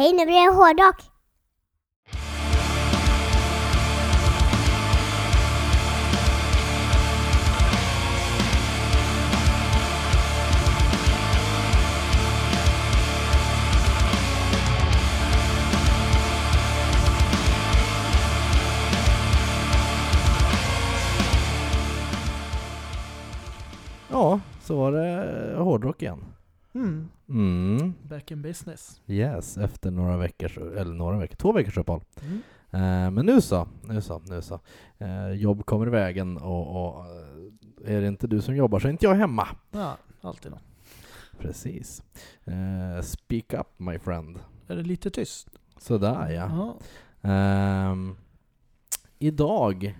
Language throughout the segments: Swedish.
Hej, nu blir det hårdrock. Ja, så var det hårdrock igen. Mm. Mm. Back in business. Yes, efter några veckors, eller några veckor, två veckors uppehåll. Mm. Eh, men nu så, nu så, nu så. Eh, jobb kommer i vägen och, och eh, är det inte du som jobbar så är inte jag hemma. Ja, alltid något. Precis. Eh, speak up my friend. Är det lite tyst? Sådär ja. Ja. Ehm, idag,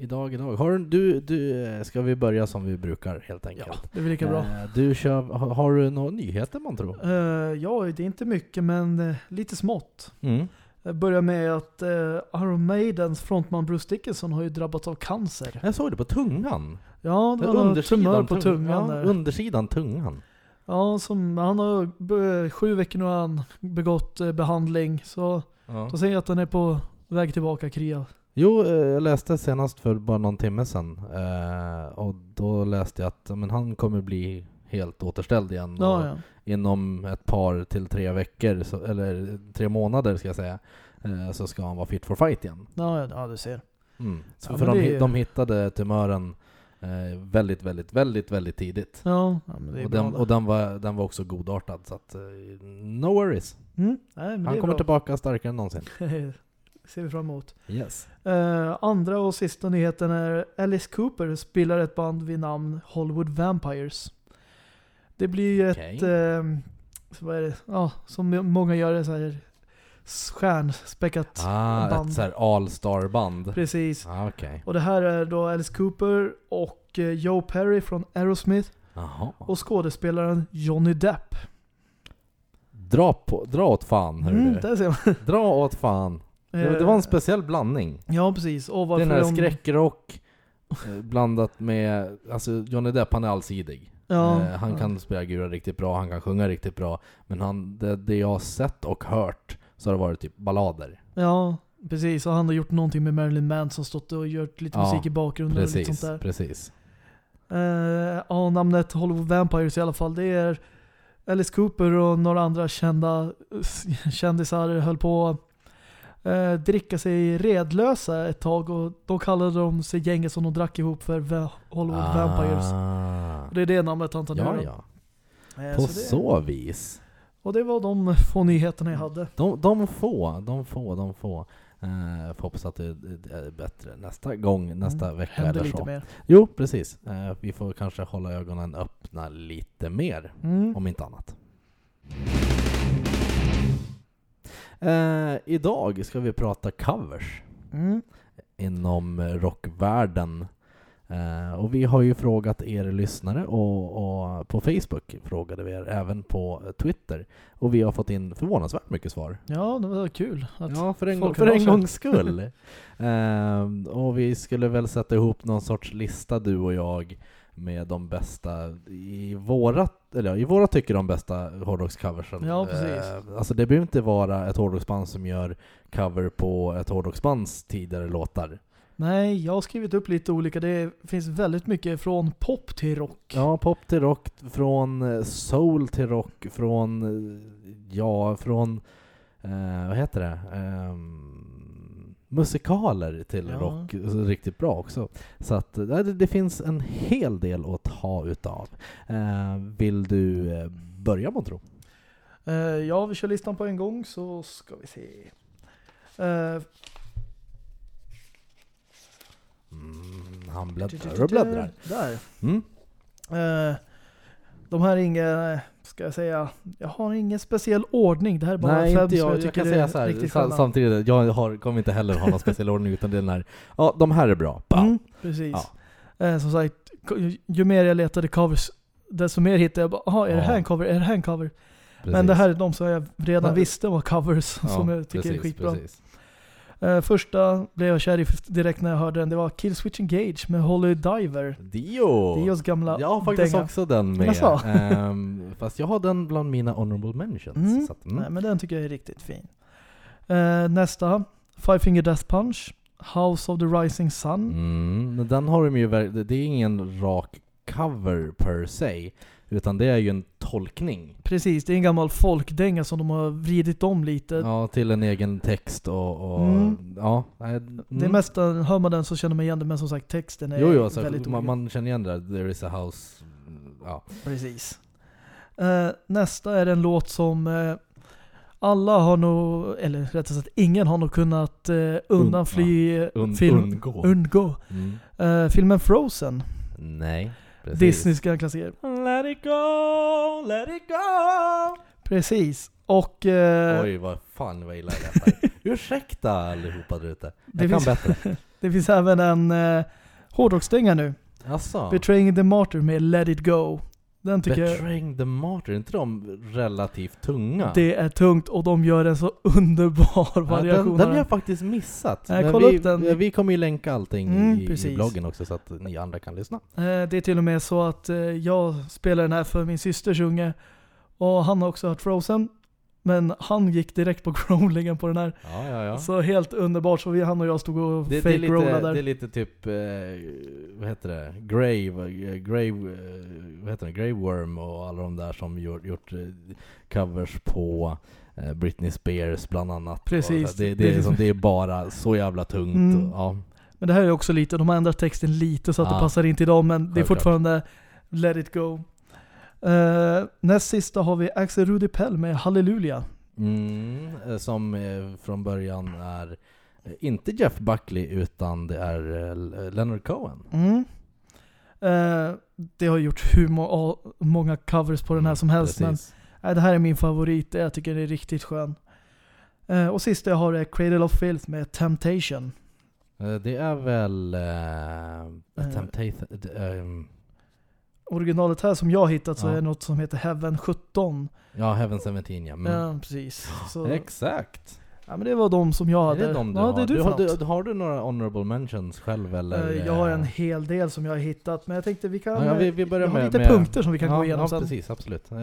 idag, idag. Har du, du, ska vi börja som vi brukar helt ja, enkelt? det är väl lika bra. Eh, du kör, har, du några nyheter man tror? Uh, ja, det är inte mycket men eh, lite smått. Mm. Jag börjar med att uh, Iron Maidens frontman Bruce Dickinson har ju drabbats av cancer. Jag såg det på tungan. Ja, det var tumör på tung- tungan ja, undersidan tungan. Ja, som, han har sju veckor nu har han begått eh, behandling. Så Ja. då säger jag att han är på väg tillbaka kria. Jo, eh, jag läste senast för bara någon timme sedan. Eh, och då läste jag att men han kommer bli helt återställd igen. Ja, ja. Inom ett par till tre veckor, så, eller tre månader ska jag säga, eh, så ska han vara fit for fight igen. Ja, ja, du ser. Mm. Så Ja, för de, är- de hittade tumören eh, väldigt, väldigt, väldigt, väldigt tidigt. Ja, Och, den, och den, var, den var också godartad, så att, no worries. mm, nej, Han kommer bra. tillbaka starkare än någonsin. ser vi fram emot. Yes. Eh, andra och sista nyheten är Alice Cooper spelar ett band vid namn Hollywood Vampires. Det blir ju Okej. ett, så vad är det? Ja, som många gör det så här stjärnspäckat Ah, band. ett såhär all-star-band. Precis. Ah, Okej. Och det här är då Alice Cooper och eh, Joe Perry från Aerosmith Jaha. och skådespelaren Johnny Depp. Dra, på, dra åt fan, hörru Mm, du. Dra åt fan. Det, det var en speciell blandning. Ja, precis. Och varför den här de- skräckrock eh, blandat med, alltså Johnny Depp han är allsidig. Ja, Eh, han kan spela gura riktigt bra, han kan sjunga riktigt bra. Men han, det, det jag har sett och hört så har det varit typ ballader. Ja, precis. Och han har gjort någonting med Marilyn Manson, stått och gjort lite Ja, musik i bakgrunden och lite Precis, sånt där. precis. Eh, ja, namnet Hollywood Vampires i alla fall. Det är Alice Cooper och några andra kända kändisar höll på eh, dricka sig redlösa ett tag och då kallade de sig gänget som de drack ihop för Va- Hollywood Vampires. Ah. Och det är det namnet han tar Ja, nu. ja. Eh, På det- så vis. Och det var de få nyheterna jag hade. De, de få, de få, de få. Uh, får hoppas att det, är bättre nästa gång, nästa Mm, vecka Händer eller lite så. mer. Jo, precis. Eh, vi får kanske hålla ögonen öppna lite mer, Mm. om inte annat. Eh, idag ska vi prata covers Mm. inom rockvärlden. Eh, och vi har ju frågat er lyssnare och, och på Facebook frågade vi er, även på Twitter. Och vi har fått in förvånansvärt mycket svar. Ja, det var kul. Ja, för en, gång, för en gångs skull. Ehm, och vi skulle väl sätta ihop någon sorts lista du och jag med de bästa i våra, eller i våra tycker de bästa hårdrockscoversen. Ja, precis. Ehm, alltså det behöver inte vara ett hårdrocksband som gör cover på ett hårdrocksbands tidigare låtar. Nej, jag har skrivit upp lite olika. Det finns väldigt mycket från pop till rock. Ja, pop till rock, från eh, soul till rock, från, eh, ja, från, eh, vad heter det? Ehm, musikaler till Ja. rock, riktigt bra också. Så att eh, det, det finns en hel del att ha utav. Eh, vill du eh, börja Montro? Eh, ja, vi kör listan på en gång så ska vi se. Eh, Mm, han bläddrar och bläddrar. Där. Mm. De här är inga, ska jag säga, jag har ingen speciell ordning. Det här är bara Nej, fem inte jag. Jag tycker kan är säga så här, riktigt sa- sköna. samtidigt, jag har, kommer inte heller ha någon speciell ordning utan det är den här, ja de här är bra. Mm, precis. Ja. Eh, som sagt, ju, mer jag letade covers, desto mer hittade jag bara, är det här en cover? Är det här en cover? Men Precis. det här är de som jag redan Ja. visste var covers, som jag tycker är precis, skitbra. precis. Eh, första blev jag kär i direkt när jag hörde den. Det var Kill Switch Engage med Holly Diver. Dio! Dios gamla Jag har faktiskt dänga. också den med. Jaså? Ehm, fast jag har den bland mina honorable mentions. Mm. Så att, mm. Nej, men den tycker jag är riktigt fin. Eh, nästa, Five Finger Death Punch. House of the Rising Sun. Mm, den har de ju, det är ingen rak cover per se, utan det är ju en tolkning. Precis, det är en gammal folkdänga som de har vridit om lite. Ja, till en egen text och, och Mm. ja. Mm. Det mesta, hör man den så känner man igen det, men som sagt texten är Jo, jo, alltså, väldigt man, man känner igen det där, There is a house. Ja. Precis. Eh, nästa är en låt som eh, alla har nog, eller rättare sagt ingen har nog kunnat eh, undanfly Un, film, undgå. undgå. mm. Filmen Frozen. Nej, precis. Disneys gamla klassiker. Let it go, let it go. Precis. Och eh, Oj, vad fan vad illa jag. Ursäkta allihopa där ute. Det Jag kan finns- bättre. det finns även en eh, hårdrocksdänga nu. Asså? Betraying the Martyr med Let It Go. Den tycker jag, Betraying the Martyr, är inte de relativt tunga? det är tungt och de gör en så underbar ja, variation. den, den av har jag faktiskt missat. Men kolla vi, upp den. Vi kommer ju länka allting Mm, i, i bloggen också så att ni andra kan lyssna. Eh, Det är till och med så att eh, jag spelar den här för min systers unge och han har också hört Frozen. Men han gick direkt på growlingen på den här. Ja, ja, ja. Så helt underbart. Så vi, han och jag stod och Det, det, fake är lite, growlade det är där. lite typ, eh, vad heter det? Grave, eh, Grave, eh, vad heter det? Grave Worm och alla de där som gjort, gjort eh, covers på Britney Spears bland annat. Precis. Det, det, Det är liksom, det är bara så jävla tungt. Mm. Ja. Men det här är också lite, de har ändrat texten lite så att Ja. det passar in till dem. Men det är fortfarande Let it go. Eh, näst sista har vi Axel Rudi Pell med Halleluja. Mm, eh, som eh, från början är inte Jeff Buckley utan det är Leonard Cohen. Mm. Eh, det har gjort hur må- många covers på den här som helst. Men Precis. nej, det här är min favorit. Jag tycker det är riktigt skön. Eh, och sista jag har är Cradle of Filth med Temptation. Det är väl uh. Temptation... ehm, Originalet här som jag har hittat så Ja. är det något som heter Heaven 17. ja, Heaven 17 ja. Mm. Ja, precis. Så, Exakt. ja, men det var de som jag Är hade. det de du ja, har? det är du, har, du, har du några honorable mentions själv eller? Eh, Jag har en hel del som jag har hittat, men jag tänkte vi kan... Ja, vi, vi börjar med, lite med punkter som vi kan ja, gå igenom ja, sen. precis, absolut. Eh,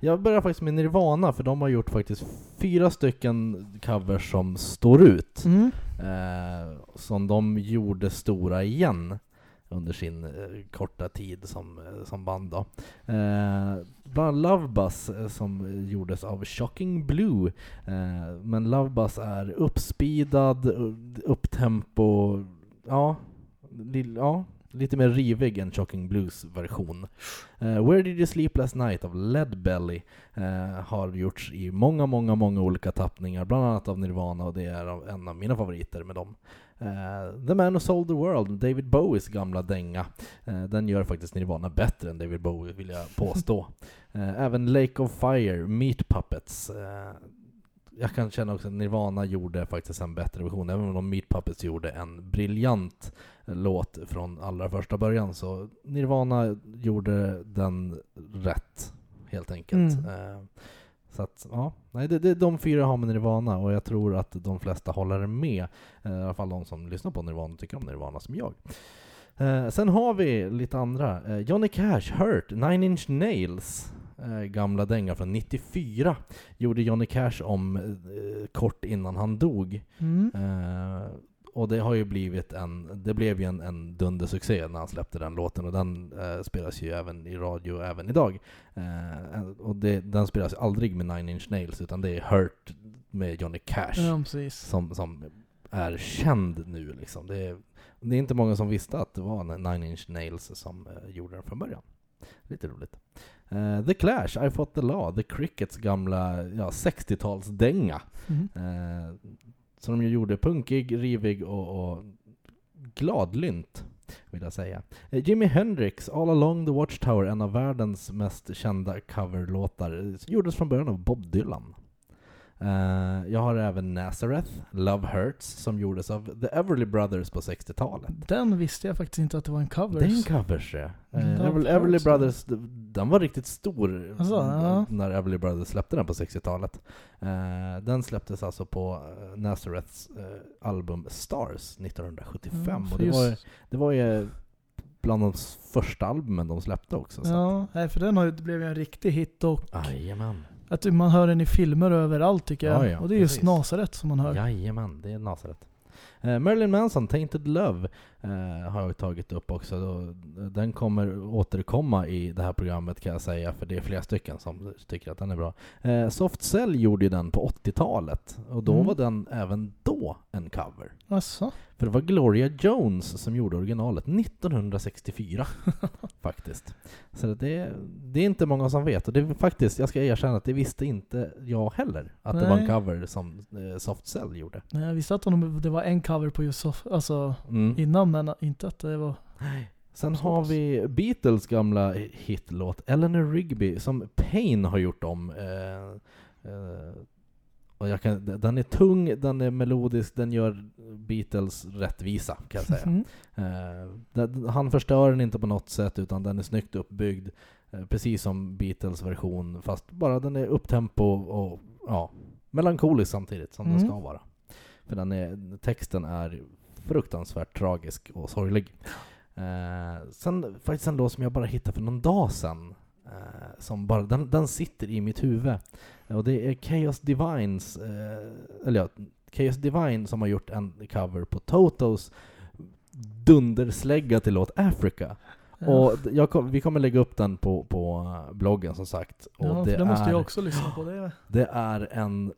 Jag börjar faktiskt med Nirvana, för de har gjort faktiskt fyra stycken covers som står ut. Mm. Eh, som de gjorde stora igen under sin eh, korta tid som, eh, som band då. Eh, bland annat Love Bus eh, som gjordes av Shocking Blue. Eh, men Love Bus är uppspeedad, upptempo, ja, li, ja, lite mer rivig än Shocking Blues version. Uh, Where Did You Sleep Last Night av Led Belly eh, har gjorts i många, många, många olika tappningar, bland annat av Nirvana och det är en av mina favoriter med dem. Uh, the Man Who Sold The World, David Bowies gamla dänga. Uh, den gör faktiskt Nirvana bättre än David Bowie vill jag påstå. uh, även Lake of Fire, Meat Puppets. Jag kan känna också att Nirvana gjorde faktiskt en bättre version, även om Meat Puppets gjorde en briljant låt från allra första början. Så Nirvana gjorde den rätt, helt enkelt. Mm. Eh, så att, ja, nej, det, det, de fyra har med Nirvana och jag tror att de flesta håller med. Eh, I alla fall de som lyssnar på Nirvana tycker om Nirvana som jag. Eh, sen har vi lite andra. Eh, Johnny Cash, Hurt, Nine Inch Nails. Eh, gamla dänga från 94. Gjorde Johnny Cash om eh, kort innan han dog. Mm. Eh, och det har ju blivit en, det blev ju en, en dundersuccé när han släppte den låten och den spelas ju även i radio även idag. Och det, den spelas aldrig med Nine Inch Nails utan det är Hurt med Johnny Cash Ja, som, som är känd nu liksom. Det är, det är inte många som visste att det var Nine Inch Nails som gjorde den från början. Lite roligt. Eh, the Clash, I Fought the Law, The Crickets gamla ja, 60-talsdänga. Mm. Eh, som de ju gjorde punkig, rivig och, och gladlynt, vill jag säga. Eh, Jimi Hendrix, All Along the Watchtower, en av världens mest kända coverlåtar, gjordes från början av Bob Dylan. Eh, jag har även Nazareth, Love Hurts, som gjordes av The Everly Brothers på 60-talet. Den visste jag faktiskt inte att det var en cover. Det är en covers ja. Eh, Love Everly, Brothers, den var riktigt stor Alltså, ja. när Everly Brothers släppte den på 60-talet. Eh, den släpptes alltså på eh, Nazareths eh, album Stars 1975. Ja, och det, just- var, det var ju bland de första albumen de släppte också. Så. Ja, nej, för den har ju, blev ju en riktig hit och Jajamän. att man hör den i filmer överallt tycker jag. Ja, ja, och det är just precis. Nasaret som man hör. Jajamän, det är Nasaret. Eh, Marilyn Manson, Tainted Love, eh, har jag tagit upp också. Då, den kommer återkomma i det här programmet kan jag säga, för det är flera stycken som tycker att den är bra. Eh, Soft Cell gjorde ju den på 80-talet, och då Mm. var den även då en cover. Asså? För det var Gloria Jones som gjorde originalet 1964, faktiskt. Så det, det är inte många som vet, och det är faktiskt, jag ska erkänna att det visste inte jag heller, att det var en Nej. cover som eh, Soft Cell gjorde. Nej, jag visste att de, det var en cover på just soff, alltså Mm. innan men inte att det var... Sen Så har vi Beatles gamla hitlåt, Eleanor Rigby, som Pain har gjort om. Eh, eh, och kan, den är tung, den är melodisk, den gör Beatles rättvisa kan jag säga. Mm. Eh, den, han förstör den inte på något sätt utan den är snyggt uppbyggd. Eh, precis som Beatles version fast bara den är upptempo och ja, melankolisk samtidigt som den Mm. ska vara. För den är, texten är fruktansvärt tragisk och sorglig. Eh, sen faktiskt en låt som jag bara hittade för någon dag sedan. Eh, som bara, den, den sitter i mitt huvud. Och det är Chaos Divines, eh, eller ja, Chaos Divine som har gjort en cover på Totos dunderslägga till låt Africa. Och kom, vi kommer lägga upp den på, på eh, bloggen som sagt. Och ja, det, det måste är, jag också lyssna på. Det. det är en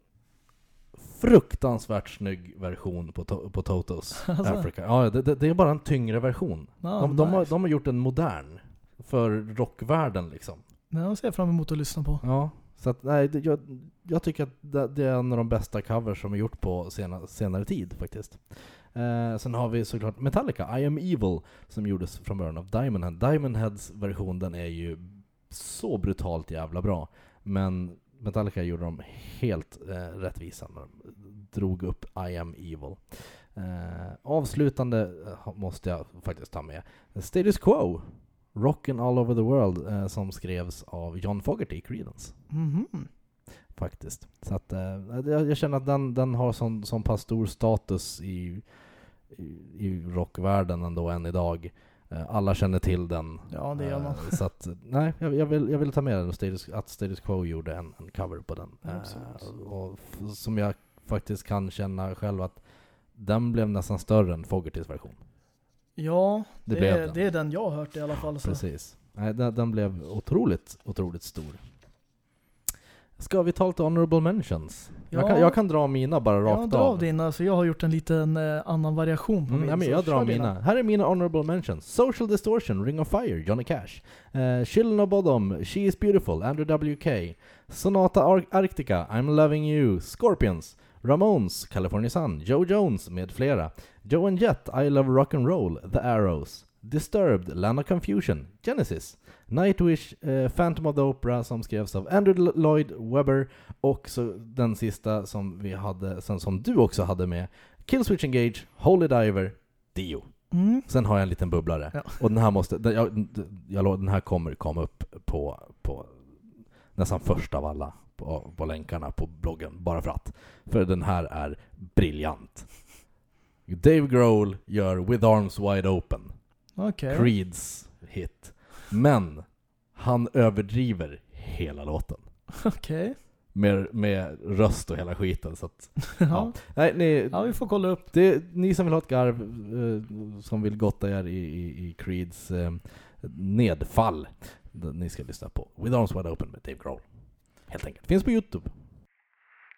fruktansvärt snygg version på, to, på Totos Alltså. Africa. Ja, det, det, är bara en tyngre version. Ja, de, de, har, nice. de har gjort en modern för rockvärlden liksom. Ja, ser jag fram emot att lyssna på. Ja, så att, nej, det, jag, jag tycker att det, det är en av de bästa covers som är gjort på sena, senare tid faktiskt. Eh, sen har vi såklart Metallica, I am evil, som gjordes från början av Diamond Head. Diamond Heads version den är ju så brutalt jävla bra. Men Metallica gjorde dem helt eh, rättvisa när de drog upp I am evil. Eh, avslutande eh, måste jag faktiskt ta med Status Quo, Rockin' all over the world, eh, som skrevs av John Fogerty, Creedence. Mhm. Faktiskt. Så att, eh, jag, jag känner att den, den har sån, sån pass stor status i, i, i rockvärlden ändå än idag. Eh, alla känner till den. Ja, det gör man. Eh, så att, nej, jag, jag, vill, jag vill ta med den, status, att Status Quo gjorde en, en cover på den. Eh, absolut. och som jag faktiskt kan känna själv att den blev nästan större än Fogertys version. Ja, Det det, är, den. det är den jag har hört i alla fall. Så. Precis. Nej, den, den blev otroligt, otroligt stor. Ska vi ta lite honorable mentions? Jag, Ja. kan, jag kan dra mina bara Ja, rakt dra av. av dina, för jag har gjort en liten eh, annan variation på Mm, min. ja, men så jag drar dina. mina. Här är mina honorable mentions. Social Distortion, Ring of Fire, Johnny Cash. Uh, Children of Bodom, She is Beautiful, Andrew WK. Sonata Ar- Arctica, I'm Loving You, Scorpions. Ramones, California Sun, Joe Jones med flera. Joe and Jett, I Love Rock and Roll, The Arrows. Disturbed, Land of Confusion, Genesis. Nightwish, eh, Phantom of the Opera som skrevs av Andrew Lloyd Webber och så den sista som vi hade, sen som du också hade med, Killswitch Engage, Holy Diver, Dio. Mm. Sen har jag en liten bubblare. Ja. Och den här måste, den, jag, jag, den här kommer komma upp på, på nästan först av alla på, på länkarna på bloggen, bara för att. För den här är briljant. Dave Grohl gör With Arms Wide Open, Okej. Creeds hit. Men han överdriver hela låten. Okej. Med, med röst och hela skiten. Så att, ja. Ja. Nej, ni, ja, vi får kolla upp. det, ni som vill ha ett garv, eh, som vill gotta er i, i, i Creeds eh, nedfall, ni ska lyssna på With Arms Wide Open med Dave Grohl. Helt enkelt. Finns på Youtube.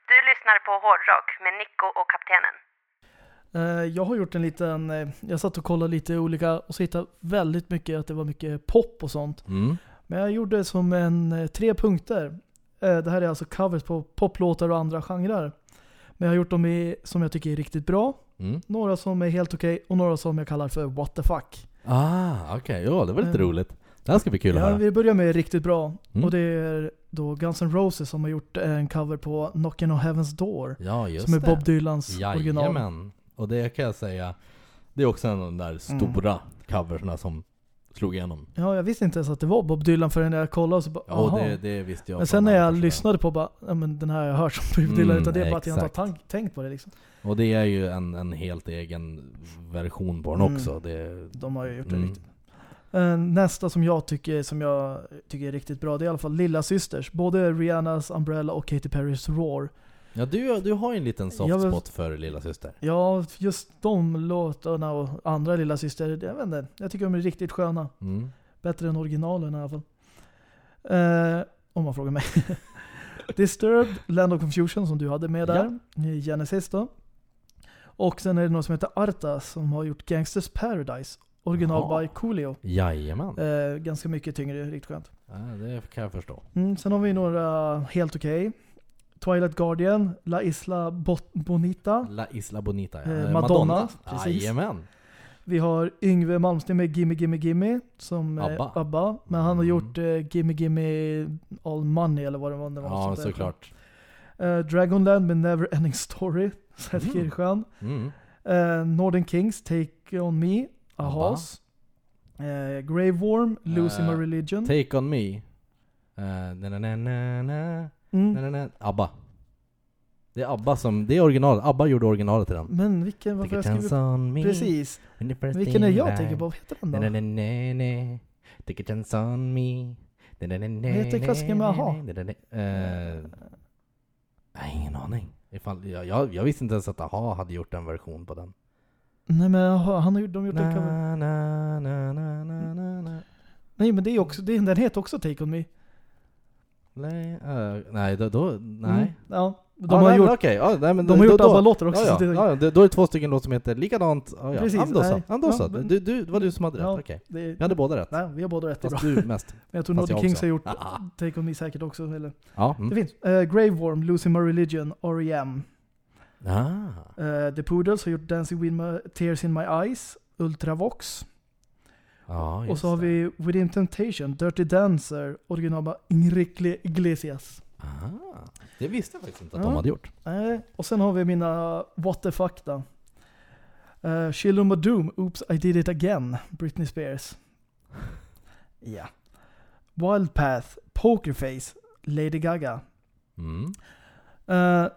Du lyssnar på Hårdrock med Nico och Kaptenen. Eh, Jag har gjort en liten, eh, jag satt och kollade lite olika och så hittade väldigt mycket att det var mycket pop och sånt. Mm. Men jag gjorde som en eh, tre punkter. Det här är alltså covers på poplåtar och andra genrer. Men jag har gjort dem i, som jag tycker är riktigt bra. Mm. Några som är helt okej och några som jag kallar för what the fuck. Ah, okej. Ja, det var lite Mm. roligt. Det här ska bli kul att Ja, höra. vi börjar med riktigt bra. Mm. Och det är då Guns N' Roses som har gjort en cover på Knockin' on Heaven's Door. Ja, just som är det. Bob Dylans original. Och det kan jag säga, det är också en av de där stora coversna som slog igenom. Ja, jag visste inte ens att det var Bob Dylan förrän jag kollade och så bara, Ja, det, det visste jag. Men sen när jag första. lyssnade på bara, ja men den här har jag hört som Bob Dylan, Mm, utan det är bara att jag inte har tänkt på det liksom. Och det är ju en, en helt egen version på den Mm. också. Det, De har ju gjort det Mm. riktigt. Eh, Nästa som jag tycker, som jag tycker är riktigt bra, det är i alla fall Lilla Systers. Både Rihannas Umbrella och Katy Perrys Roar. Ja, du, du har ju en liten soft Jag spot för lilla syster. Ja, just de låtarna och andra Lilla Syster, jag vet inte. Jag tycker de är riktigt sköna. Mm. Bättre än originalen i alla fall. Eh, om man frågar mig. Disturbed, Land of Confusion som du hade med där. i Genesis då. Och sen är det någon som heter Arta som har gjort Gangsters Paradise. Original Jaha. by Coolio. Jajamän. Eh, ganska mycket tyngre, riktigt skönt. Ja, det kan jag förstå. Mm, sen har vi några helt okej. Twilight Guardian, La Isla Bot- Bonita. La Isla Bonita. ja. Eh, Eh, Madonna, precis. Jajamän. Vi har Yngve Malmsteen med Gimme Gimme Gimme som Abba. Abba. Abba. Men han har Mm. gjort eh, Gimme Gimme All Money eller vad det var. Det var Ja, såklart. Eh, Dragonland med Never Ending Story. Det är skön. Mm. Eh, Northern Kings Take On Me. Ahas. Eh, Grave Worm, Losing Eh, My Religion. Take On Me. Uh, na, na, na, Mm. na, na, na. ABBA. Det är ABBA som, det är originalet. ABBA gjorde originalet till den. Men vilken, varför har jag me. Precis. Vilken är jag tänker på? Vad heter den då? na, na, na, na. Take a chance on me. Na, heter klassikern med AHA? Eh, Nej, ingen aning. Ifall, jag, jag, jag visste inte ens att AHA hade gjort en version på den. Nej men han har gjort, de har gjort en cover. Na, na, na, na, na. Nej men det är också, det, den heter också Take On Me. Nej, eh, nej, då, då nej. Mm. Ja, de Ja, har nej, gjort, okej, ja, nej, men de då- har gjort då, ABBA-låtar också. Ja, ja, det- ja, det- då är det två stycken låtar som heter likadant. Ja, ja. Precis, så. nej. Ja, Du, du, det var du som hade rätt, Ja, okej. det, Vi hade båda rätt. Nej, vi har båda rätt. Det. Fast du mest. Men jag tror jag Kings har gjort Ah. Take On Me säkert också. Eller? Ja. Det Mm. finns. Uh, Grave Worm, Losing My Religion, R.E.M. Ah. Uh, The Poodles har gjort Dancing with my, Tears in My Eyes, Ultravox. Ja, och så har det. vi Within Temptation, Dirty Dancer, original med Enrique Iglesias. Ah. Det visste jag faktiskt inte att Ja. de hade gjort. Eh, och sen har vi mina What the fuck då. Uh, of Doom, Oops I did it again, Britney Spears. Ja. Wild Path, Pokerface, Lady Gaga. Mm. Eh,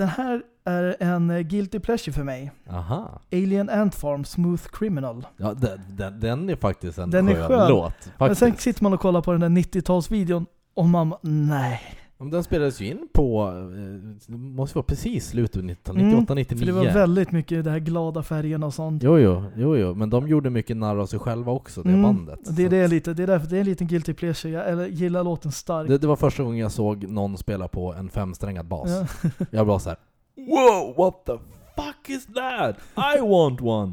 den här är en eh, guilty pleasure för mig. Aha. Alien Ant Farm, Smooth Criminal. Ja, den, den, den är faktiskt en Den är skön, skön. låt. Men Faktiskt. sen sitter man och kollar på den där 90-talsvideon och man nej. Men Den spelades ju in på, eh, det måste vara precis slutet av 98, Mm, 99. För det var väldigt mycket det här glada färgerna och sånt. Jo, jo, jo, jo, men de gjorde mycket narr av sig själva också, det Mm, bandet. Det är det lite, det är därför det är en liten guilty pleasure. Jag eller, gillar låten starkt. det, det var första gången jag såg någon spela på en femsträngad bas. Ja. Jag var så här. Wow, what the fuck is that? I want one!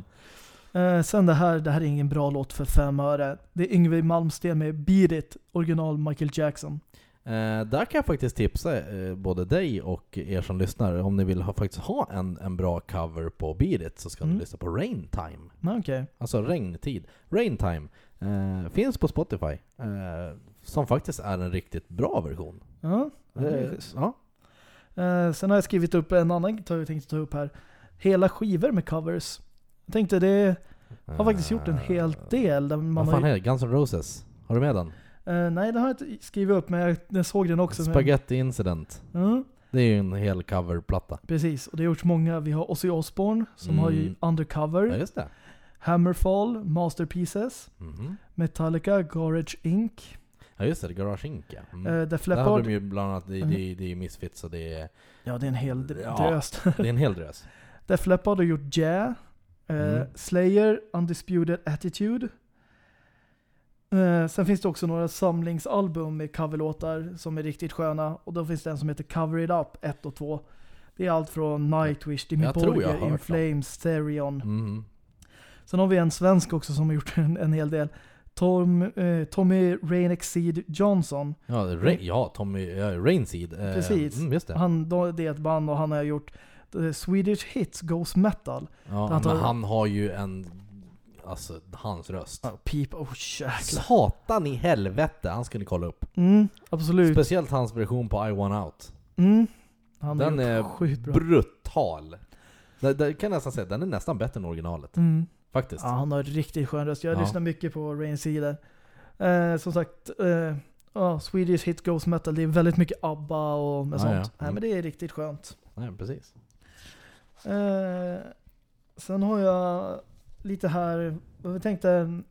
Eh, sen det här, det här är ingen bra låt för fem öre. Det är Yngwie Malmsteen med Beat It, original Michael Jackson. Eh, där kan jag faktiskt tipsa eh, både dig och er som lyssnar, om ni vill ha, faktiskt ha en, en bra cover på Beat It så ska Mm. ni lyssna på Rain Time. Nej, Okej. Alltså regntid. Rain Time. Eh, finns på Spotify. Eh, som faktiskt är en riktigt bra version. Ja, Eh, ja. Eh, sen har jag skrivit upp en annan grej jag tänkte ta upp här. Hela skivor med covers. Jag tänkte det har faktiskt gjort en hel del. Där man Vad har, fan är det? Guns N' Roses? Har du med den? Eh, nej, det har jag inte skrivit upp, men jag, jag såg den också. men- Spaghetti Incident. Mm, Det är ju en hel coverplatta. precis, och det har gjorts många. Vi har Ozzy Osbourne som har ju Mm. Undercover, Ja. Hammerfall, Masterpieces, Mhm. Metallica, Garage Inc. Ja just det, Garage Inc ja. Mm. Uh, Def Där hade Leppard. de ju bland annat, det, Mm. det, det är Misfits och det är, Ja, det är en hel dr- Ja. drös. det är en hel drös. Def Leppard har gjort Yeah. Eh, Mm. Slayer, Undisputed Attitude. Eh, sen finns det också några samlingsalbum med coverlåtar som är riktigt sköna. Och då finns det en som heter Cover It Up 1 och 2. Det är allt från Nightwish, Dimmy hört In. Flames, Therion. Mhm. Sen har vi en svensk också som har gjort en, en hel del. Tom, eh, Tommy Rainexeed Johnson. Ja, Ra- ja, Tommy, ja, Rainseed. Eh, Precis. Mm, det. Han, då, det är ett band och han har gjort eh, Swedish Hits Goes Metal. Ja, han tar- men han har ju en, alltså hans röst. Oh, peep, oh jäklar. Satan i helvete, han ni kolla upp. Mm, absolut. Speciellt hans version på I Want Out. Mm. Han Den är bra. brutal. Det, det kan jag nästan säga, den är nästan bättre än originalet. Mm. faktiskt. Ja, han har riktigt skön röst. Jag Ja. lyssnar mycket på Rain där. Eh, som sagt, eh, ja, Swedish Hit Ghost Metal, det är väldigt mycket ABBA och med Ja, sånt. ja. Nej, Mm. men det är riktigt skönt. Nej, precis. Eh, sen har jag lite här, vi tänkte,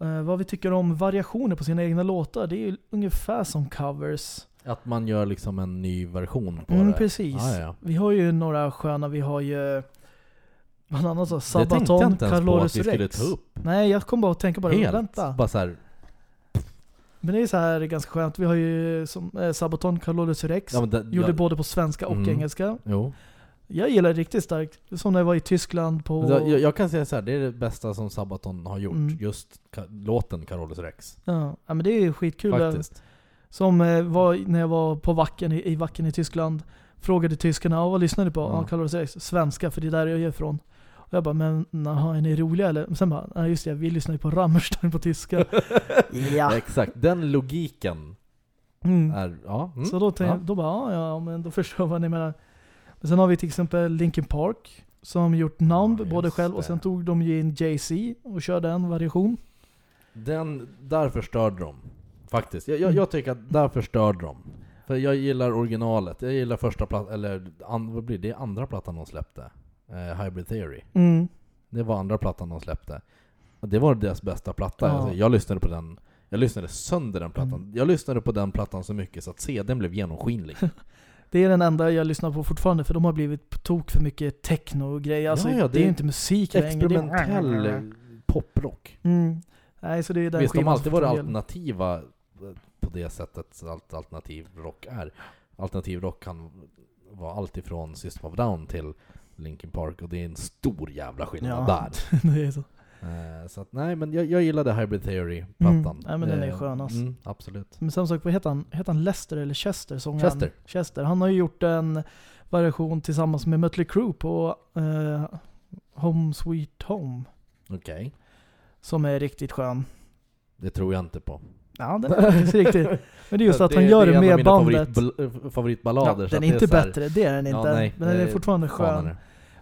eh, vad vi tycker om variationer på sina egna låtar. Det är ju ungefär som covers. Att man gör liksom en ny version på Mm, det. precis. Ja, ja. Vi har ju några sköna, vi har ju bland annat så Det tänkte jag Sabaton, inte ens på Carlorus att vi skulle Rex. ta upp. Nej, jag kom bara att tänka på det. Helt. Vänta. Bara så här, Men det är så här ganska skönt. Vi har ju som, eh, Sabaton, Carlorus Rex. ja, det, Gjorde jag, både på svenska och Mm. engelska. Jo. Jag gillar det riktigt starkt. Som när jag var i Tyskland på... Jag, jag, kan säga så här, det är det bästa som Sabaton har gjort. Mm. Just ka- låten Carolus Rex. Ja, ja, men det är skitkul. Faktiskt. Som eh, var när jag var på Wacken i, i Wacken i Tyskland. Frågade tyskarna, vad lyssnar ni på? Ja. Ja, Carlos Rex. Svenska, för det är där jag är ifrån. Och jag bara, men naha, är ni roliga eller? Men Sen bara, ja just det, vi lyssnar ju på Rammstein på tyska. ja. Exakt, den logiken Mm. är, ja. Mm. Så då, tänkte, ja. då bara, ja, ja men då förstår jag vad ni menar. Men sen har vi till exempel Linkin Park. Som gjort Numb, Ja, både själv och sen tog de ju in Jay-Z och körde en variation. Den, där förstörde de. Faktiskt. Jag, jag, jag tycker att där förstörde de. För jag gillar originalet. Jag gillar första plattan, eller an, vad blir det? Andra plattan de släppte. Eh, Hybrid Theory. Mm. Det var andra plattan de släppte. Och det var deras bästa platta. Ja. Alltså, jag lyssnade på den, jag lyssnade sönder den plattan. Mm. Jag lyssnade på den plattan så mycket så att CDn blev genomskinlig. Det är den enda jag lyssnar på fortfarande för de har blivit på tok för mycket techno och grejer. Alltså, Ja, ja, det, det är ju inte musik längre. Det är- Experimentell eh, poprock. Mm. Nej, så det är den Visst, de har alltid varit alternativa eh, på det sättet allt alternativ rock är. Alternativ rock kan vara allt ifrån System of a Down till Linkin Park och det är en stor jävla skillnad Ja. där. det är så. Eh, så att, nej men jag, jag gillade Hybrid Theory-plattan. Mm, nej, men den är Eh, skön, alltså. Mm, absolut. Men samma sak, vad heter han? Heter han Lester eller Chester? Sångaren? Chester. Chester. Han har ju gjort en variation tillsammans med Mötley Crüe på eh, Home Sweet Home. Okej. Som är riktigt skön. Det tror jag inte på. Ja, den är faktiskt riktigt. Men det är just att han det gör det är en av med mina bandet. eh, favoritballader. Ja, den är inte bättre, det är den inte. Ja, nej, men den är fortfarande skön.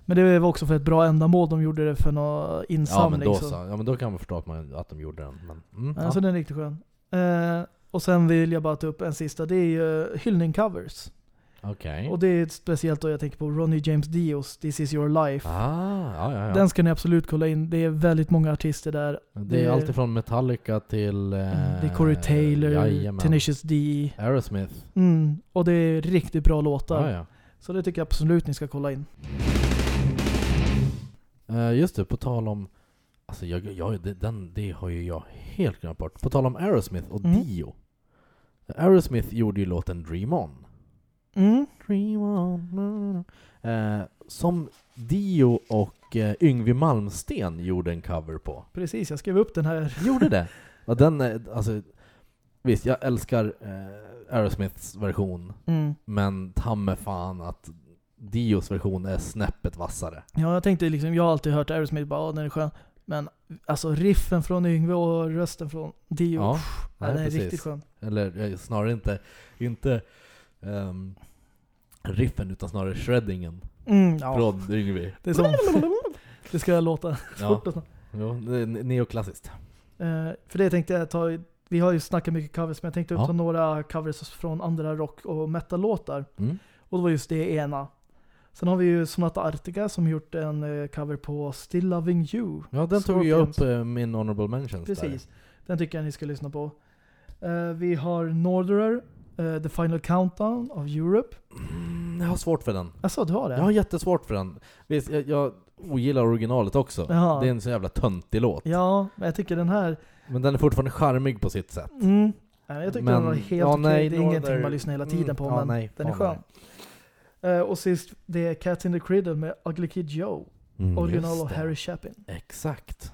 Men det var också för ett bra ändamål de gjorde det för någon Ja insamling. men då så. Ja men då kan man förstå att, man, att de gjorde den. Men, mm, Ja, ja. Så den är riktigt skön. Eh, och sen vill jag bara ta upp en sista, det är ju hyllning-covers. Okej. Och det är speciellt då jag tänker på Ronnie James Dios, This is your life. Ah, ja, ja, ja. Den ska ni absolut kolla in. Det är väldigt många artister där. det är det- allt ifrån Metallica till... Eh, Mm, det är Corey Taylor, jajamän. Tenacious D. Aerosmith. Mm, och det är riktigt bra låtar. Ja, ja. Så det tycker jag absolut ni ska kolla in. Eh, just det, på tal om... Alltså jag, jag, det, den, det har ju jag helt glömt bort. På tal om Aerosmith och Mm. Dio. Aerosmith gjorde ju låten Dream On. Mm. Dream On. Eh, som Dio och eh, Yngwie Malmsten gjorde en cover på. Precis, jag skrev upp den här. Gjorde det? Och den, alltså, visst, jag älskar eh, Aerosmiths version, Mm. men ta fan att Dios version är snäppet vassare. Ja, jag tänkte liksom, jag har alltid hört Aerosmith bara, "Åh, den är skön. Men alltså riffen från Yngwie och rösten från Dio, Ja, pff, nej, den är precis. riktigt skön. Eller eh, snarare inte, inte ehm, riffen, utan snarare shreddingen Mm, ja. från Yngwie. Det är som, det ska låta Ja, fort jo, neoklassiskt. Eh, för det tänkte jag ta, vi har ju snackat mycket covers, men jag tänkte Ja. ta några covers från andra rock och metal-låtar. Mm. Och det var just det ena. Sen har vi ju Sonata Arctica som gjort en eh, cover på Still Loving You. Ja, den tog jag upp eh, min honorable mentions Precis. Den tycker jag ni ska lyssna på. Eh, vi har Norderer, eh, The Final Countdown of Europe. där. Mm, jag har svårt för den. Alltså du har det? Jag har jättesvårt för den. Visst, jag, jag ogillar originalet också. Jaha. Det är en så jävla töntig låt. Ja, men jag tycker den här... Men den är fortfarande charmig på sitt sätt. Mm, nej, jag tycker Men- den var helt ja, okej. nej, Det är ingenting Norther- man lyssnar hela tiden Mm, på, ja, men nej, den är skön. Eh, och sist, det är Cats in the Cradle med Ugly Kid Joe. Mm, Original och. Harry Chapin. Exakt.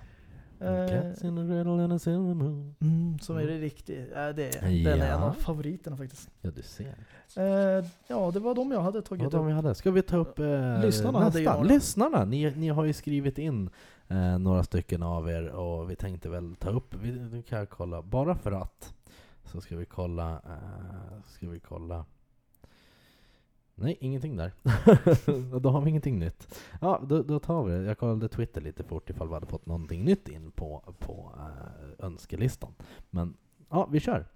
Eh, Cats in the riddle and a silver moon. Mm, som är Mm. det riktigt. Äh, det, Ja. Den är en av favoriterna faktiskt. Ja, du ser. Eh, ja, det var de jag hade tagit upp. vi hade. Ska vi ta upp Lyssnarna hade nästa? några. Lyssnarna! Ni, ni har ju skrivit in några stycken av er och vi tänkte väl ta upp, vi, nu kan jag kolla, bara för att så ska vi kolla, ska vi kolla Nej, ingenting där. då har vi ingenting nytt. Ja, då, då tar vi det. Jag kollade Twitter lite fort ifall vi hade fått någonting nytt in på, på äh, önskelistan. Men ja, vi kör.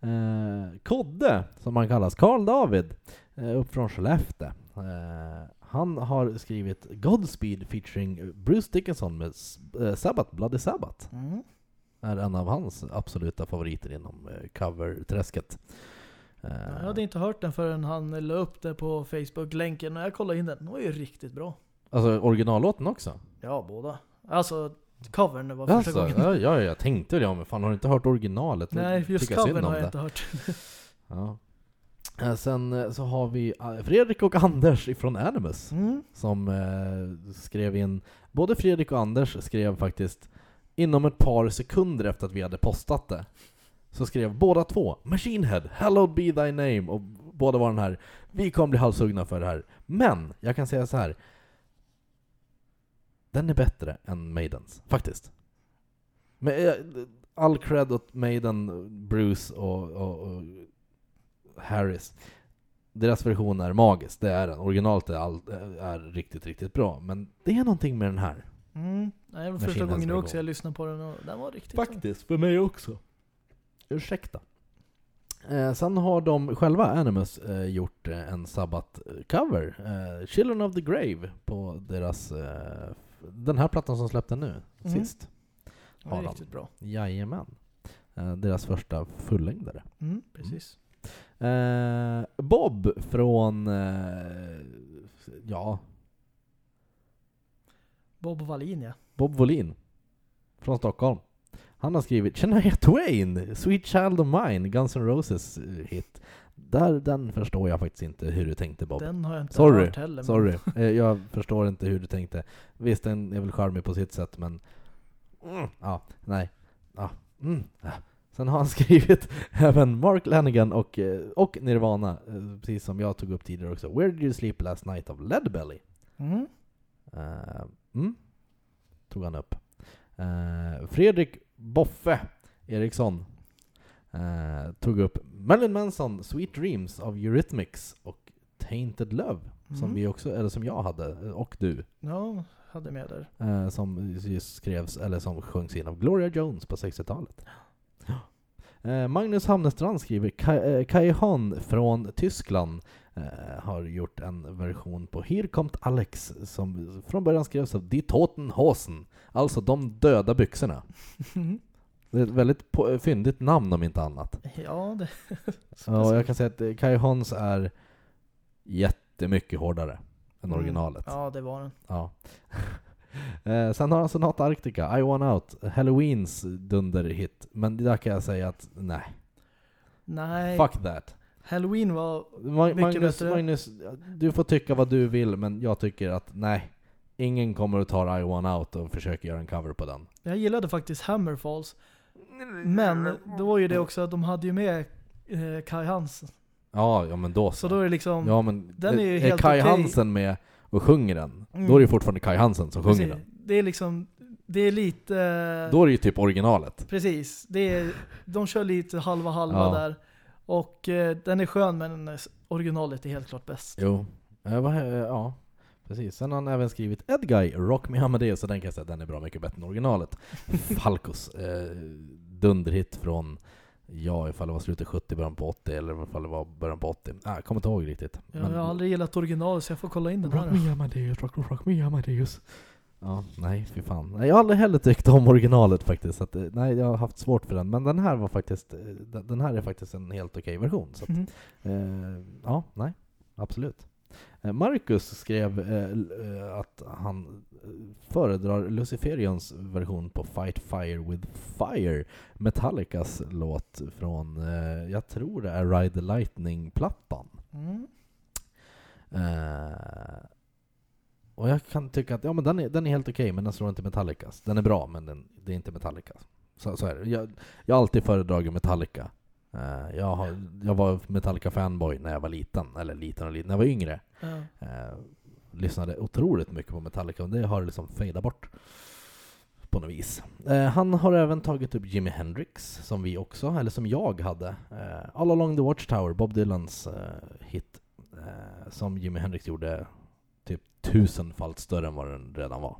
Eh, Kodde, som han kallas, Karl David, eh, upp från Skellefteå. Eh, han har skrivit Godspeed featuring Bruce Dickinson med S- eh, Sabbath, Bloody Sabbath. Mm. Är en av hans absoluta favoriter inom eh, coverträsket. Eh, Jag hade inte hört den förrän han la upp det på Facebook-länken och jag kollade in den. Den var ju riktigt bra. Alltså originallåten också? Ja, båda. Alltså, covern var första Alltså, gången. ja, ja, jag tänkte väl ja, men fan har du inte hört originalet? Nej, just covern har jag det. inte hört. Ja. Eh, Sen eh, så har vi Fredrik och Anders ifrån Animus Mm. som eh, skrev in, både Fredrik och Anders skrev faktiskt inom ett par sekunder efter att vi hade postat det så skrev båda två Machine Head, hallowed be thy name och båda var den här Vi kommer bli halshuggna för det här Men, jag kan säga så här. Den är bättre än Maidens, faktiskt Men eh, all cred åt Maiden, Bruce och, och, och Harris deras version är magisk, det är den. Originalet är, all, är riktigt, riktigt bra. Men det är någonting med den här. Mm. Nej, det var första gången också jag lyssnade på den och den var riktigt Faktiskt, för mig också. Ursäkta. Eh, sen har de själva, Animus, eh, gjort eh, en Sabbath-cover. Eh, Children of the Grave, på deras... Eh, den här plattan som släppte nu, Mhm. sist. har de. riktigt bra. Jajamän. Eh, deras första fullängdare. Mm, precis. Eh, Bob från... Eh, ja, Bob Wallin ja. Bob Volin från Stockholm. Han har skrivit Shania Twain, Sweet Child of Mine, Guns N' Roses eh, hit. Där, den förstår jag faktiskt inte hur du tänkte Bob. Den har jag inte Sorry, hört heller. men- Sorry, Eh, jag förstår inte hur du tänkte. Visst, den är väl charmig på sitt sätt, men... Mm, ja, nej. Ja, mm, ja. Sen har han skrivit även Mark Lanigan och, eh, och Nirvana, precis som jag tog upp tidigare också. Where did you sleep last night of Leadbelly? Mm. Eh, mm, tog han upp. Eh, Fredrik Boffe Eriksson eh, tog upp Marilyn Manson, Sweet Dreams av Eurythmics och Tainted Love, som Mm. vi också, eller som jag hade, eh, och du, Ja, hade med där. eh, som just skrevs, eller som sjöngs in av Gloria Jones på 60-talet. Eh, Magnus Hamnestrand skriver Kai, eh, från Tyskland eh, har gjort en version på Hier kommt Alex som från början skrevs av Die Toten Hosen, alltså de döda byxorna. Det är ett väldigt på- fyndigt namn om inte annat. ja, det... Ja, och jag kan säga att Kai Hans är jättemycket hårdare än Mm. originalet. Ja, det var den. Ja. eh, sen har han Sonata Arctica, I Want Out, Halloweens dunderhit. Men där kan jag säga att nej, Nej, fuck that. Halloween var... Ma- Mycket Magnus, bättre. Magnus, du får tycka vad du vill, men jag tycker att nej. Ingen kommer att ta I Want Out och försöka göra en cover på den. Jag gillade faktiskt Hammerfalls. Men det var ju det också att de hade ju med eh, Kai Hans. Ja, ja men då Så då är det liksom... Ja men Den är ju är helt Kai okej. Hansen med och sjunger den, Mm. då är det ju fortfarande Kai Hansen som sjunger precis, den. det är liksom... Det är lite... Då är det ju typ originalet. Precis. Det är, de kör lite halva halva Ja. där. Och eh, den är skön men eh, originalet är helt klart bäst. Jo. Ja, vad- eh, ja, precis. Sen har han även skrivit Ed Guy, Rock Me Amadeus, så den kan jag säga den är bra mycket bättre än originalet. Falcos, eh, dunderhit från, ja ifall det var slutet 70, början på 80, eller ifall det var början på 80. Ah, jag kommer inte ihåg riktigt. Jag har aldrig gillat originalet så jag får kolla in den Rock här. Me Amadeus, rock, rock Me Amadeus. Ja, nej fy fan. Nej, jag har aldrig heller tyckt om originalet faktiskt. Så att, eh, nej, jag har haft svårt för den. Men den här var faktiskt, eh, den här är faktiskt en helt okej version. Så att, Mhm. Eh, ja, nej, absolut. Eh, Marcus skrev eh, att han föredrar Luciferians version på Fight Fire with Fire, Metallicas låt från, eh, jag tror det är Ride the Lightning-plattan. Mm. Och jag kan tycka att ja, men den, är, den är helt okej, men den slår inte Metallicas. Den är bra, men den, det är inte Metallicas. Så, så är det. Jag, jag har alltid föredragit Metallica. Eh, jag, har, jag var Metallica-fanboy när jag var liten, eller liten och liten, när jag var yngre. Ja. Eh, lyssnade otroligt mycket på Metallica och det har liksom fejdat bort på något vis. Eh, han har även tagit upp Jimi Hendrix, som vi också, eller som jag hade. All along the Watchtower, Bob Dylans hit. Som Jimi Hendrix gjorde tusenfalt större än vad den redan var.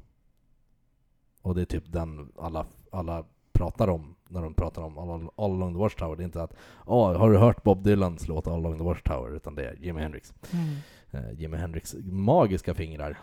Och det är typ den alla, alla pratar om när de pratar om All, All Along the Watchtower. Det är inte att Åh, har du hört Bob Dylans låt All Along the Watchtower? Utan det är Jimi Hendrix. Mm. Eh, Jimi Hendrix magiska fingrar.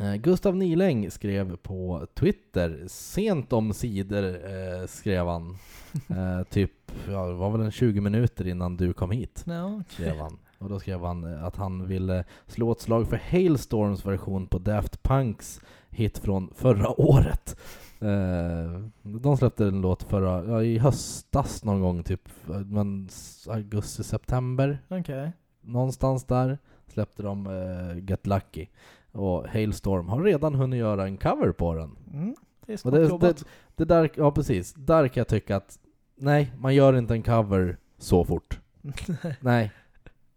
Eh, Gustav Niläng skrev på Twitter, sent om sidor eh, skrev han. Typ, ja, det var väl en 20 minuter innan du kom hit. Ja, Skrev han. Och då skrev han eh, att han ville slå ett slag för Hailstorms version på Daft Punks hit från förra året. Eh, de släppte en låt förra, ja, i höstas någon gång, typ men s- augusti, september okej. någonstans där släppte de eh, Get Lucky. Och Hailstorm har redan hunnit göra en cover på den. Mm. Det är snabbt det, jobbat. det, det där, ja precis, där kan jag tycka att nej, man gör inte en cover så fort. Nej,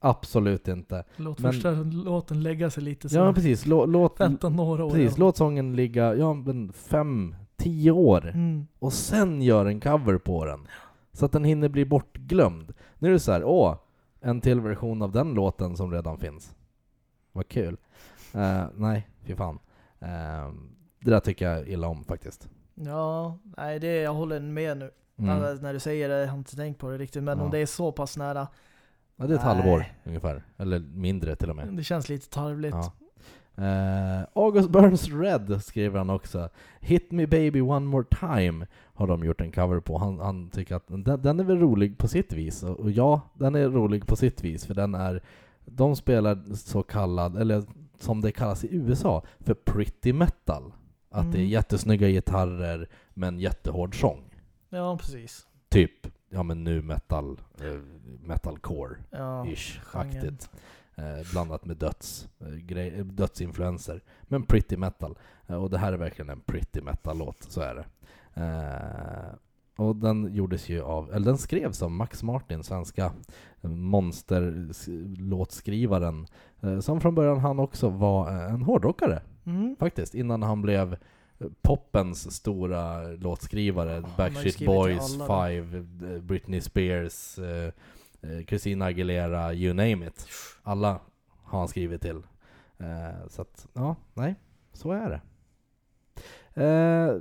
absolut inte. Låt men- första låten lägga sig lite så. Ja precis, låt, låt, Vänta några år. precis, låt sången ligga, ja men fem, tio år. Mm. och sen gör en cover på den. Så att den hinner bli bortglömd. Nu är det så här, åh, en till version av den låten som redan finns. Vad kul. Eh, nej, fy fan. Eh, det där tycker jag illa om faktiskt. Ja, nej det, jag håller med nu. Mm. Alltså, när du säger det, jag har inte tänkt på det riktigt. Men Ja. om det är så pass nära, Ja, det är ett Nej. halvår ungefär. Eller mindre till och med. det känns lite tarvligt. Ja. Eh, August Burns Red skriver han också. Hit me baby one more time har de gjort en cover på. Han, han tycker att den, den är väl rolig på sitt vis. Och, och ja, den är rolig på sitt vis. För den är, de spelar så kallad, eller som det kallas i USA, för pretty metal. Att det är Mm. jättesnygga gitarrer men jättehård sång. Ja, precis. Typ, ja men nu metal, eh, metalcore Ja, aktigt. Eh, blandat med döds, eh, eh, dödsinfluenser. Men pretty metal. Eh, och det här är verkligen en pretty metal-låt, så är det. Eh, och den gjordes ju av, eller den skrevs av Max Martin, svenska monsterlåtskrivaren. Som från början han också var en hårdrockare, Mm. faktiskt. Innan han blev popens stora låtskrivare. ju Backstreet Boys, Five, eh, Britney Spears, eh, eh, Christina Aguilera, you name it. Alla har han skrivit till. Eh, så att, ja, nej, så är det. Eh,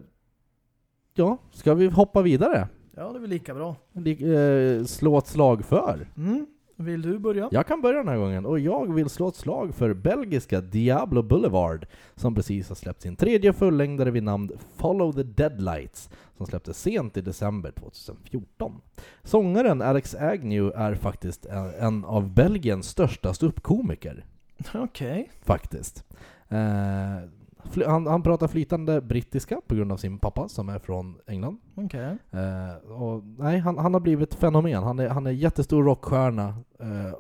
ja, ska vi hoppa vidare? Ja, det är väl lika bra. Li- eh, slå ett slag för? Mm. Vill du börja? Jag kan börja den här gången, och jag vill slå ett slag för belgiska Diablo Boulevard, som precis har släppt sin tredje fullängdare vid namn Follow the Deadlights, som släpptes sent i december 2014. Sångaren Alex Agnew är faktiskt en, av Belgiens största ståuppkomiker, Okej. faktiskt. Eh, han, han pratar flytande brittiska på grund av sin pappa som är från England. Okej. Eh, och, nej, han, han har blivit ett fenomen. Han är, han är jättestor rockstjärna eh,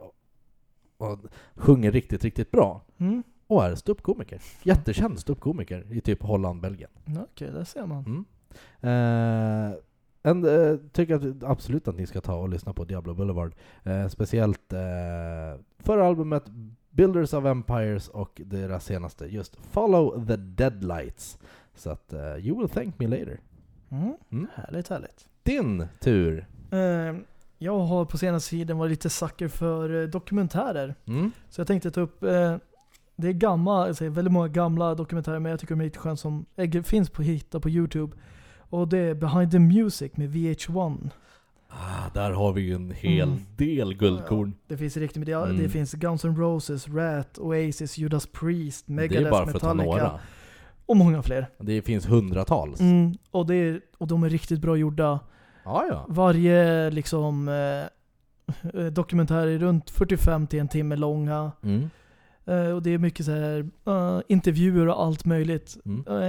och sjunger riktigt, riktigt bra. Mm. Och är ståuppkomiker. Jättekänd ståuppkomiker i typ Holland, Belgien. Okej, där ser man. Mm. Eh, en, eh, tycker att absolut att ni ska ta och lyssna på Diablo Boulevard. Eh, speciellt eh, förra albumet Builders of Empires och deras senaste just Follow the Deadlights. Så att eh, you will thank me later. Mm. Mm. Härligt, härligt. Din tur. Eh, jag har på senaste tiden varit lite sucker för eh, dokumentärer. Mm. Så jag tänkte ta upp, eh, det är gamla, säger väldigt många gamla dokumentärer men jag tycker de är lite sköna som finns på hitta på Youtube. Och det är Behind the Music med VH1. Ah, där har vi ju en hel Mm. del guldkorn. Det finns riktigt det. Mm. Det finns Guns N' Roses, Rat, Oasis, Judas Priest, Megadeth, Metallica och många fler. Det finns hundratals. Mm, och, det är, och de är riktigt bra gjorda. Ja, ja. Varje liksom eh, dokumentär är runt 45 till en timme långa. Mm. Eh, och det är mycket så här eh, intervjuer och allt möjligt. Mm.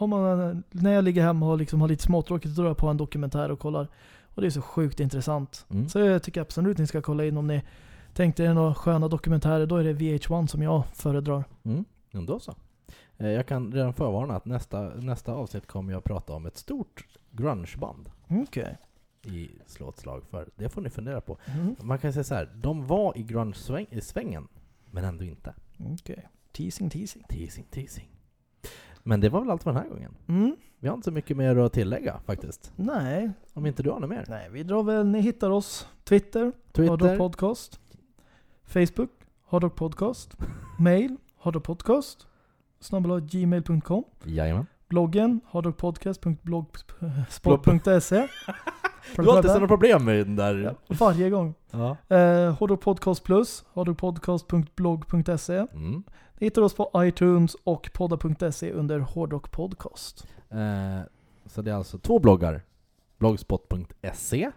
Eh, man, när jag ligger hemma och liksom har lite småtråkigt, då drar jag på en dokumentär och kollar. Och det är så sjukt intressant. Mm. Så jag tycker absolut ni ska kolla in om ni tänkte er några sköna dokumentärer. Då är det VH1 som jag föredrar. Mm. Då så. Eh, Jag kan redan förvarna att nästa, nästa avsnitt kommer jag prata om ett stort grungeband Okej. i Slå ett slag för. Det får ni fundera på. Mm. Man kan säga så här, de var i grunge-svängen, men ändå inte. Okej. Teasing, teasing. Teasing, teasing. Men det var väl allt för den här gången. Mm. Vi har inte så mycket mer att tillägga faktiskt. Nej, Om inte du har något mer. nej, vi drar väl, ni hittar oss Twitter, Hardrock Twitter, Podcast, Facebook, hardrockpodcast. Mail hardrockpodcast snabel-a gmail.com. Jajamän. Bloggen hardrockpodcast.blogspot.se. Du har alltid sådana problem med den där... Varje gång. Ja. Eh, Hardrockpodcast plus, hardrockpodcast.blogg.se. Mm. Ni hittar oss på iTunes och podda.se under Hårdrockpodcast. Eh, så det är alltså två bloggar. Blogspot.se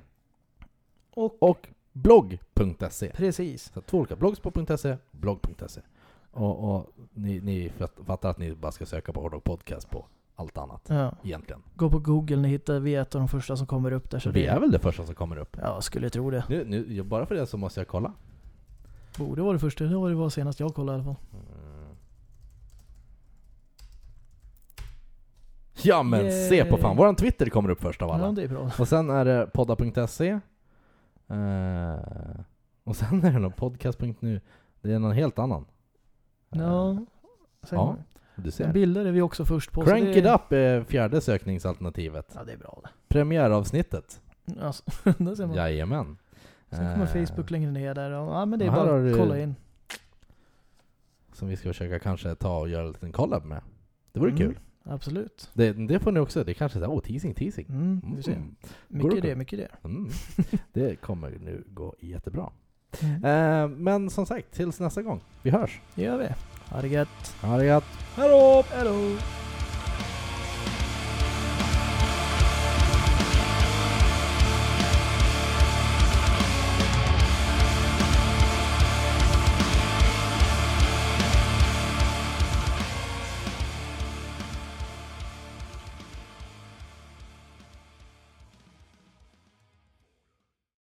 Och och blogg.se. precis. Så två olika. Blogspot.se, blogg.se. Och, och ni, ni fatt- fattar att ni bara ska söka på Hårdrock Podcast på allt annat. Ja. Egentligen. Gå på Google, ni hittar, vi är ett av de första som kommer upp där. Så vi det, är väl det första som kommer upp. Ja, skulle tro det. Nu, nu, bara för det så måste jag kolla. Borde vara det första, det var det var senast jag kollade i alla fall. Mm. Ja men se på fan, Yay. våran Twitter kommer upp först av alla. Ja, det är bra. Och sen är det podda.se eh, Och sen är det nog podcast.nu Det är någon helt annan Ja. Sen, Ja, Du ser Bilder är vi också först på. Crank it up är fjärde sökningsalternativet Ja, det är bra det. Premiäravsnittet Alltså, där ser man. Jajamän Sen kommer Eh, Facebook längre ner där. och- Ja, men det är bara att du- kolla in. Som vi ska försöka kanske ta och göra en liten collab med Det vore Mm. kul Absolut. det, det får ni också, det kanske är oh, teasing teasing Mm, ser. Mm. Mycket det, mycket det. Mm. Det kommer nu gå jättebra Mm. eh, Men som sagt, tills nästa gång Vi hörs Det gör vi. Ha det gött. Ha det gött Hej då!